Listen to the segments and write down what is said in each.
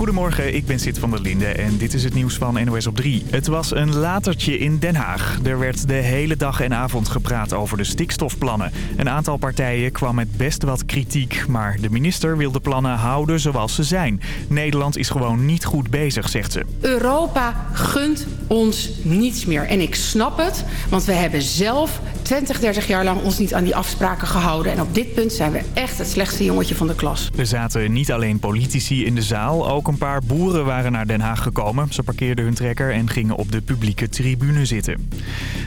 Goedemorgen, ik ben Sid van der Linde en dit is het nieuws van NOS op 3. Het was een latertje in Den Haag. Er werd de hele dag en avond gepraat over de stikstofplannen. Een aantal partijen kwam met best wat kritiek, maar de minister wil de plannen houden zoals ze zijn. Nederland is gewoon niet goed bezig, zegt ze. Europa gunt ons niets meer. En ik snap het, want we hebben zelf 20, 30 jaar lang ons niet aan die afspraken gehouden. En op dit punt zijn we echt het slechtste jongetje van de klas. Er zaten niet alleen politici in de zaal, ook een paar boeren waren naar Den Haag gekomen. Ze parkeerden hun trekker en gingen op de publieke tribune zitten.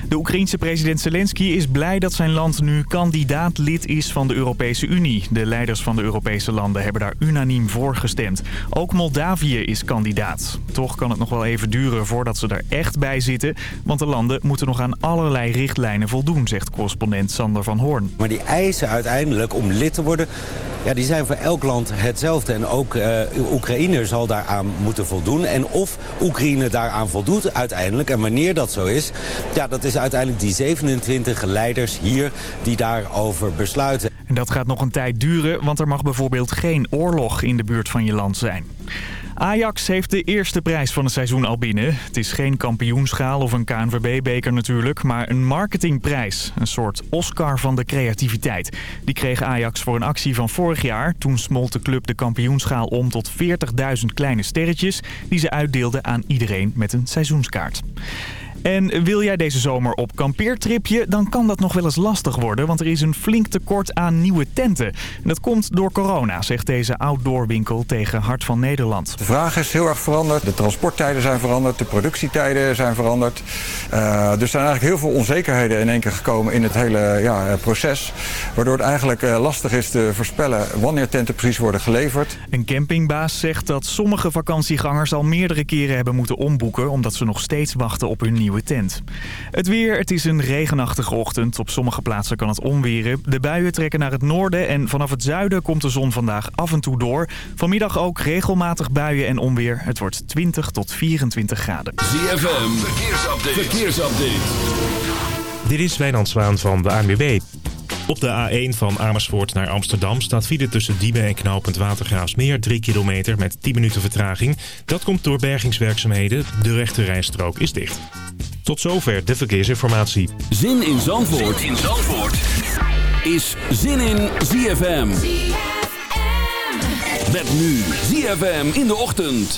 De Oekraïense president Zelensky is blij dat zijn land nu kandidaat lid is van de Europese Unie. De leiders van de Europese landen hebben daar unaniem voor gestemd. Ook Moldavië is kandidaat. Toch kan het nog wel even duren voordat ze er echt bij zitten. Want de landen moeten nog aan allerlei richtlijnen voldoen, zegt correspondent Sander van Hoorn. Maar die eisen uiteindelijk om lid te worden... Ja, die zijn voor elk land hetzelfde. En ook uh, Oekraïne zal daaraan moeten voldoen. En of Oekraïne daaraan voldoet uiteindelijk... en wanneer dat zo is... ja, dat is uiteindelijk die 27 leiders hier die daarover besluiten. En dat gaat nog een tijd duren, want er mag bijvoorbeeld geen oorlog in de buurt van je land zijn. Ajax heeft de eerste prijs van het seizoen al binnen. Het is geen kampioenschaal of een KNVB-beker natuurlijk, maar een marketingprijs. Een soort Oscar van de creativiteit. Die kreeg Ajax voor een actie van vorig jaar. Toen smolt de club de kampioenschaal om tot 40.000 kleine sterretjes... die ze uitdeelden aan iedereen met een seizoenskaart. En wil jij deze zomer op kampeertripje, dan kan dat nog wel eens lastig worden, want er is een flink tekort aan nieuwe tenten. En dat komt door corona, zegt deze outdoorwinkel tegen Hart van Nederland. De vraag is heel erg veranderd, de transporttijden zijn veranderd, de productietijden zijn veranderd. Uh, er zijn eigenlijk heel veel onzekerheden in één keer gekomen in het hele ja, proces, waardoor het eigenlijk uh, lastig is te voorspellen wanneer tenten precies worden geleverd. Een campingbaas zegt dat sommige vakantiegangers al meerdere keren hebben moeten omboeken, omdat ze nog steeds wachten op hun nieuwe tent. Het weer, het is een regenachtige ochtend. Op sommige plaatsen kan het onweren. De buien trekken naar het noorden en vanaf het zuiden komt de zon vandaag af en toe door. Vanmiddag ook regelmatig buien en onweer. Het wordt 20 tot 24 graden. ZFM, verkeersupdate. verkeersupdate. Dit is Wijnand Zwaan van de ANWB. Op de A1 van Amersfoort naar Amsterdam staat file tussen Diemen en knooppunt Watergraafsmeer 3 kilometer met 10 minuten vertraging. Dat komt door bergingswerkzaamheden. De rechte rijstrook is dicht. Tot zover de verkeersinformatie. Zin in Zandvoort, zin in Zandvoort. is Zin in ZFM. ZFM. Met nu ZFM in de ochtend.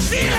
feel.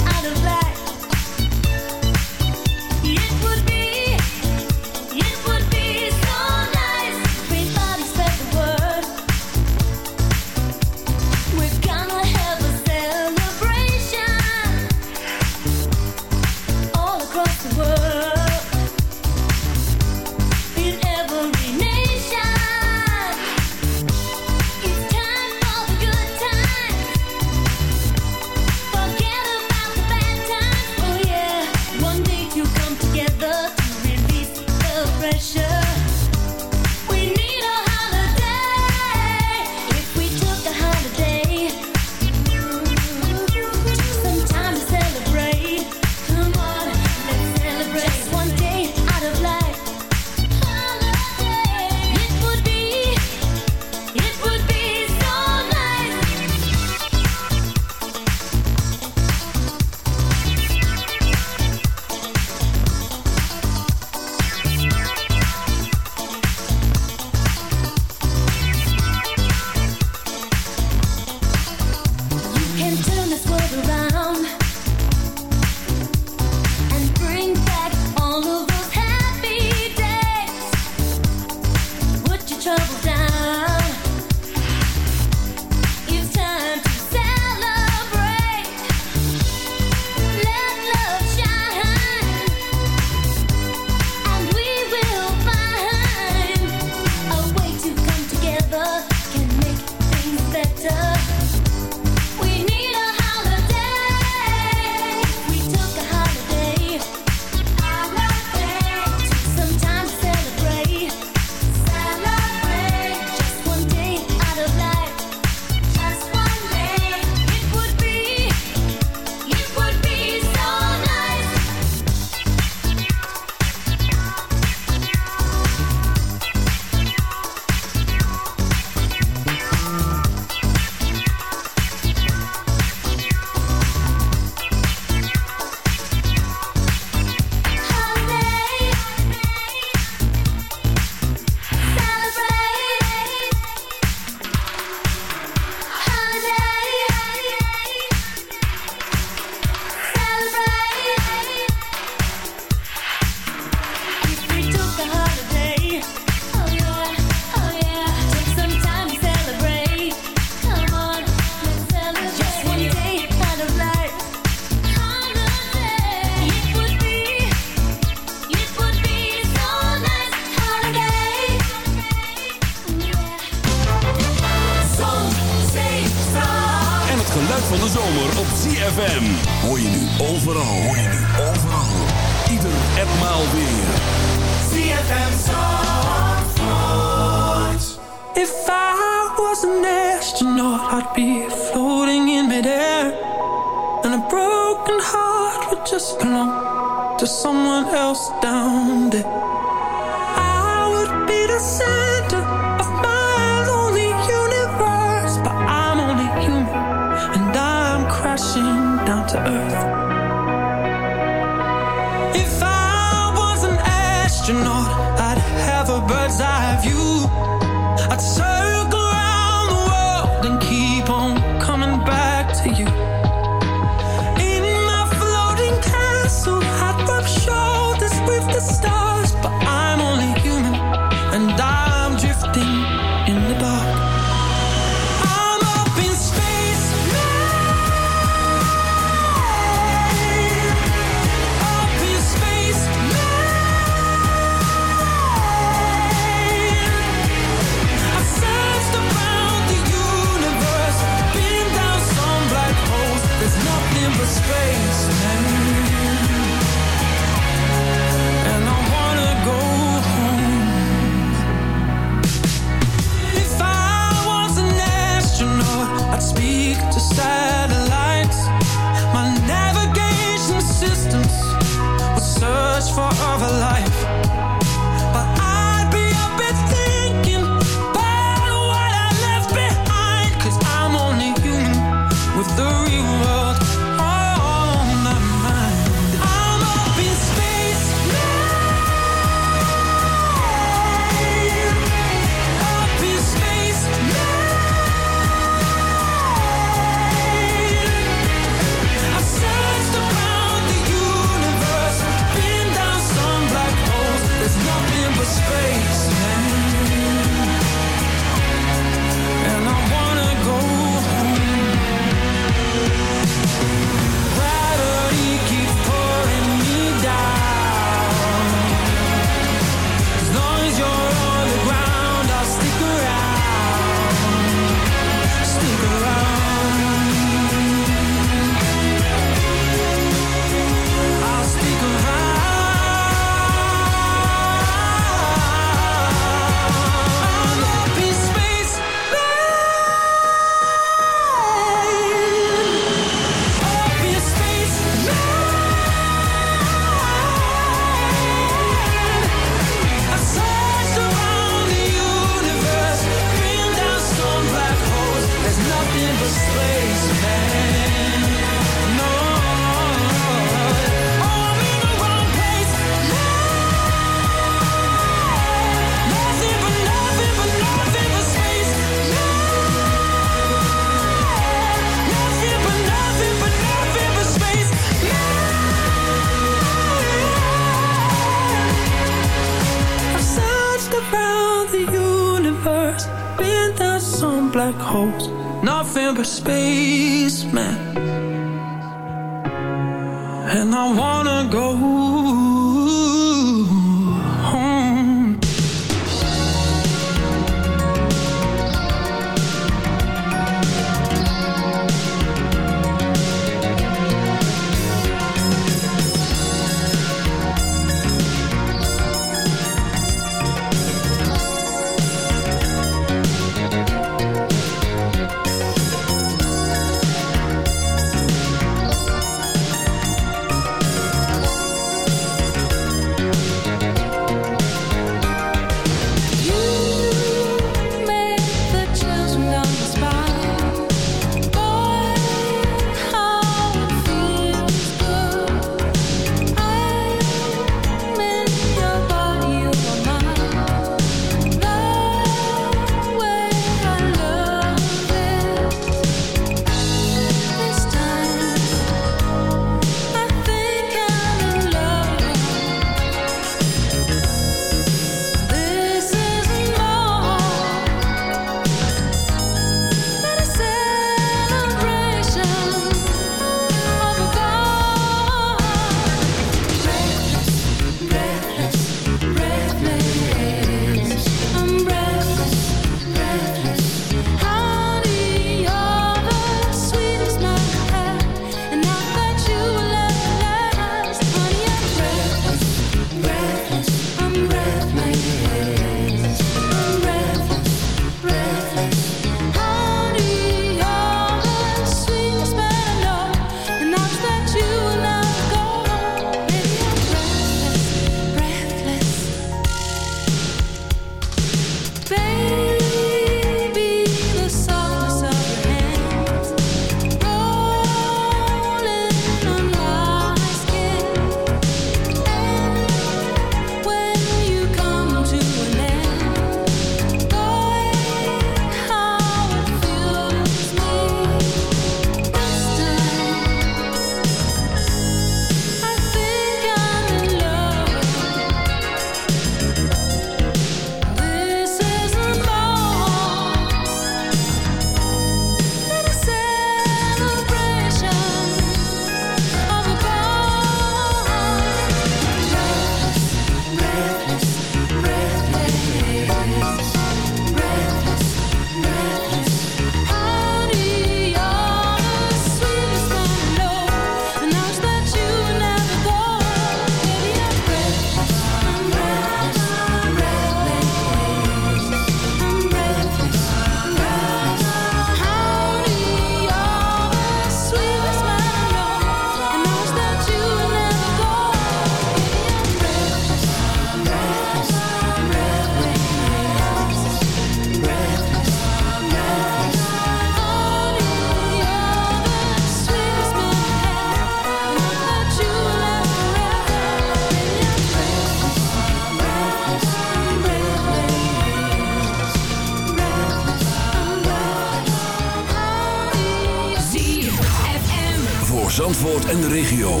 De regio.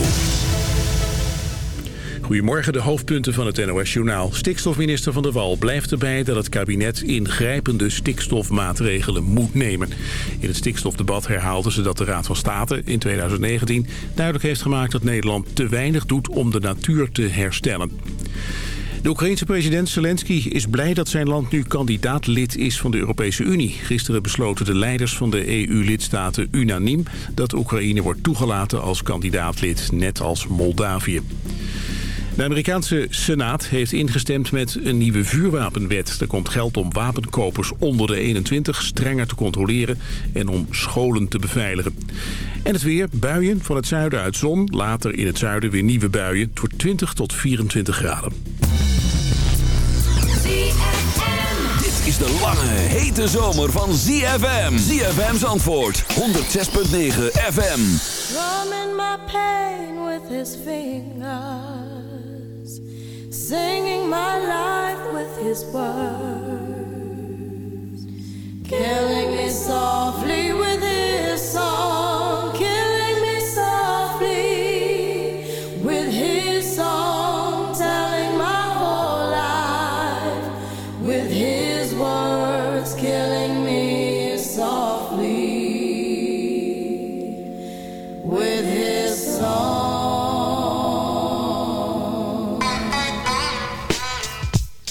Goedemorgen, de hoofdpunten van het NOS-journaal. Stikstofminister Van der Wal blijft erbij dat het kabinet ingrijpende stikstofmaatregelen moet nemen. In het stikstofdebat herhaalde ze dat de Raad van State in 2019 duidelijk heeft gemaakt dat Nederland te weinig doet om de natuur te herstellen. De Oekraïense president Zelensky is blij dat zijn land nu kandidaatlid is van de Europese Unie. Gisteren besloten de leiders van de EU-lidstaten unaniem dat Oekraïne wordt toegelaten als kandidaatlid, net als Moldavië. De Amerikaanse Senaat heeft ingestemd met een nieuwe vuurwapenwet. Er komt geld om wapenkopers onder de 21 strenger te controleren en om scholen te beveiligen. En het weer, buien van het zuiden uit zon, later in het zuiden weer nieuwe buien. Wordt 20 tot 24 graden. De lange, hete zomer van ZFM. ZFM's antwoord, 106.9 FM. Drumming my pain with his fingers, singing my life with his words, killing me softly with his song,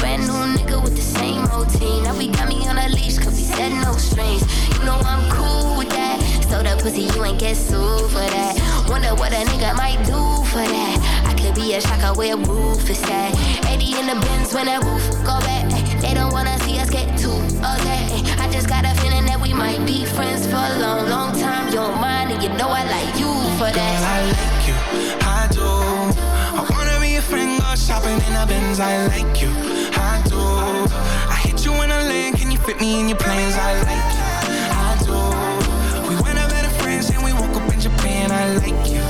Brand new nigga with the same routine. Now we got me on a leash, cause we said no strings. You know I'm cool with that. So the pussy, you ain't get sued for that. Wonder what a nigga might do for that. I could be a shocker where roof is at. 80 in the bins when that roof go back. They don't wanna see us get too okay. I just got a feeling that we might be friends for a long, long time. You're mine, and you know I like you for that. Girl, I like you, I do friend go shopping in Benz I like you, I do. I hit you in a lane, can you fit me in your plans? I like you, I do. We went out better friends and we woke up in Japan I like you.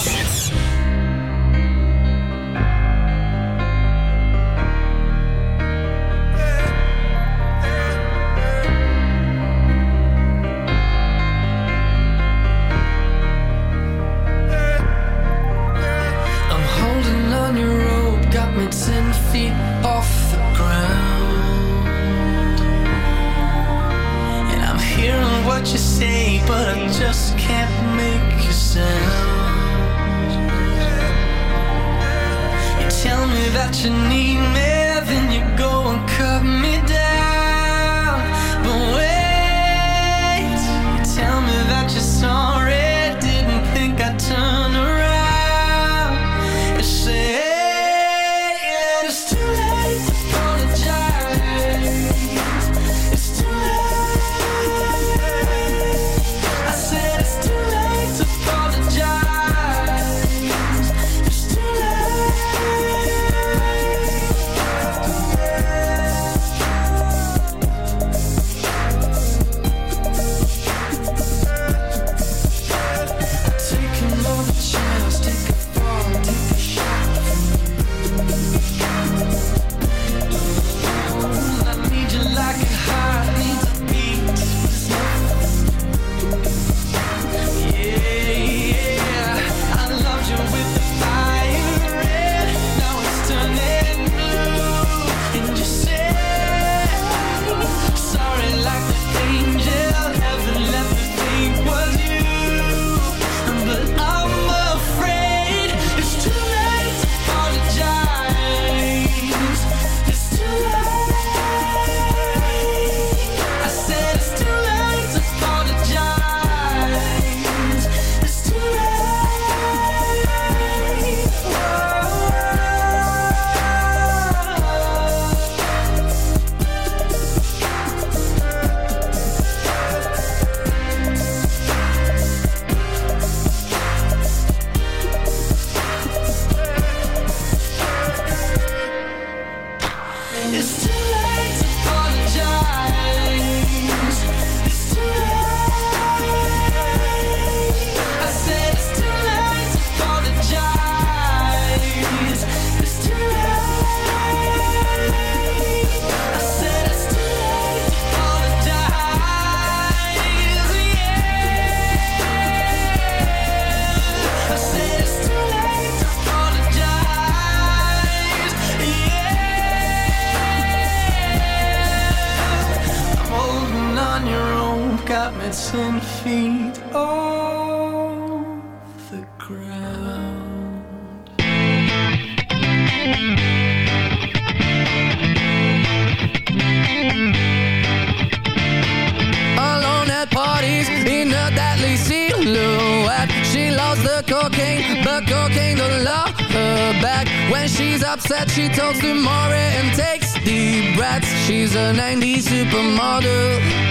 feet off the ground. Alone at parties in a deadly silhouette. She loves the cocaine, but cocaine don't love her back. When she's upset, she talks to Maury and takes deep breaths. She's a 90s supermodel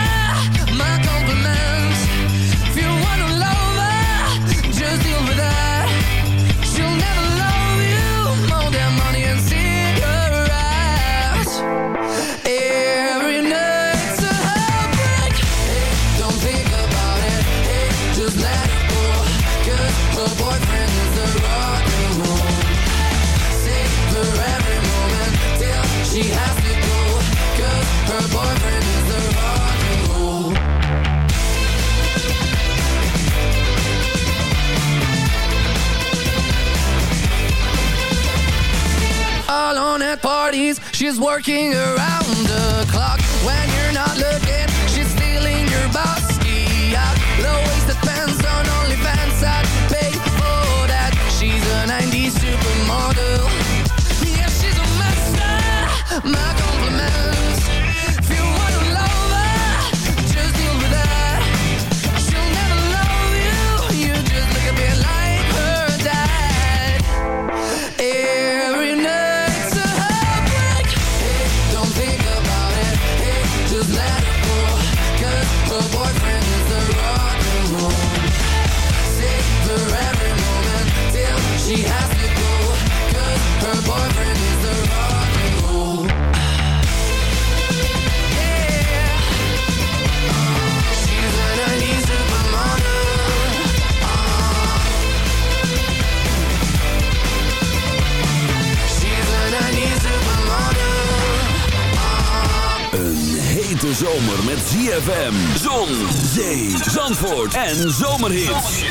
at parties. She's working around. En zomerhits.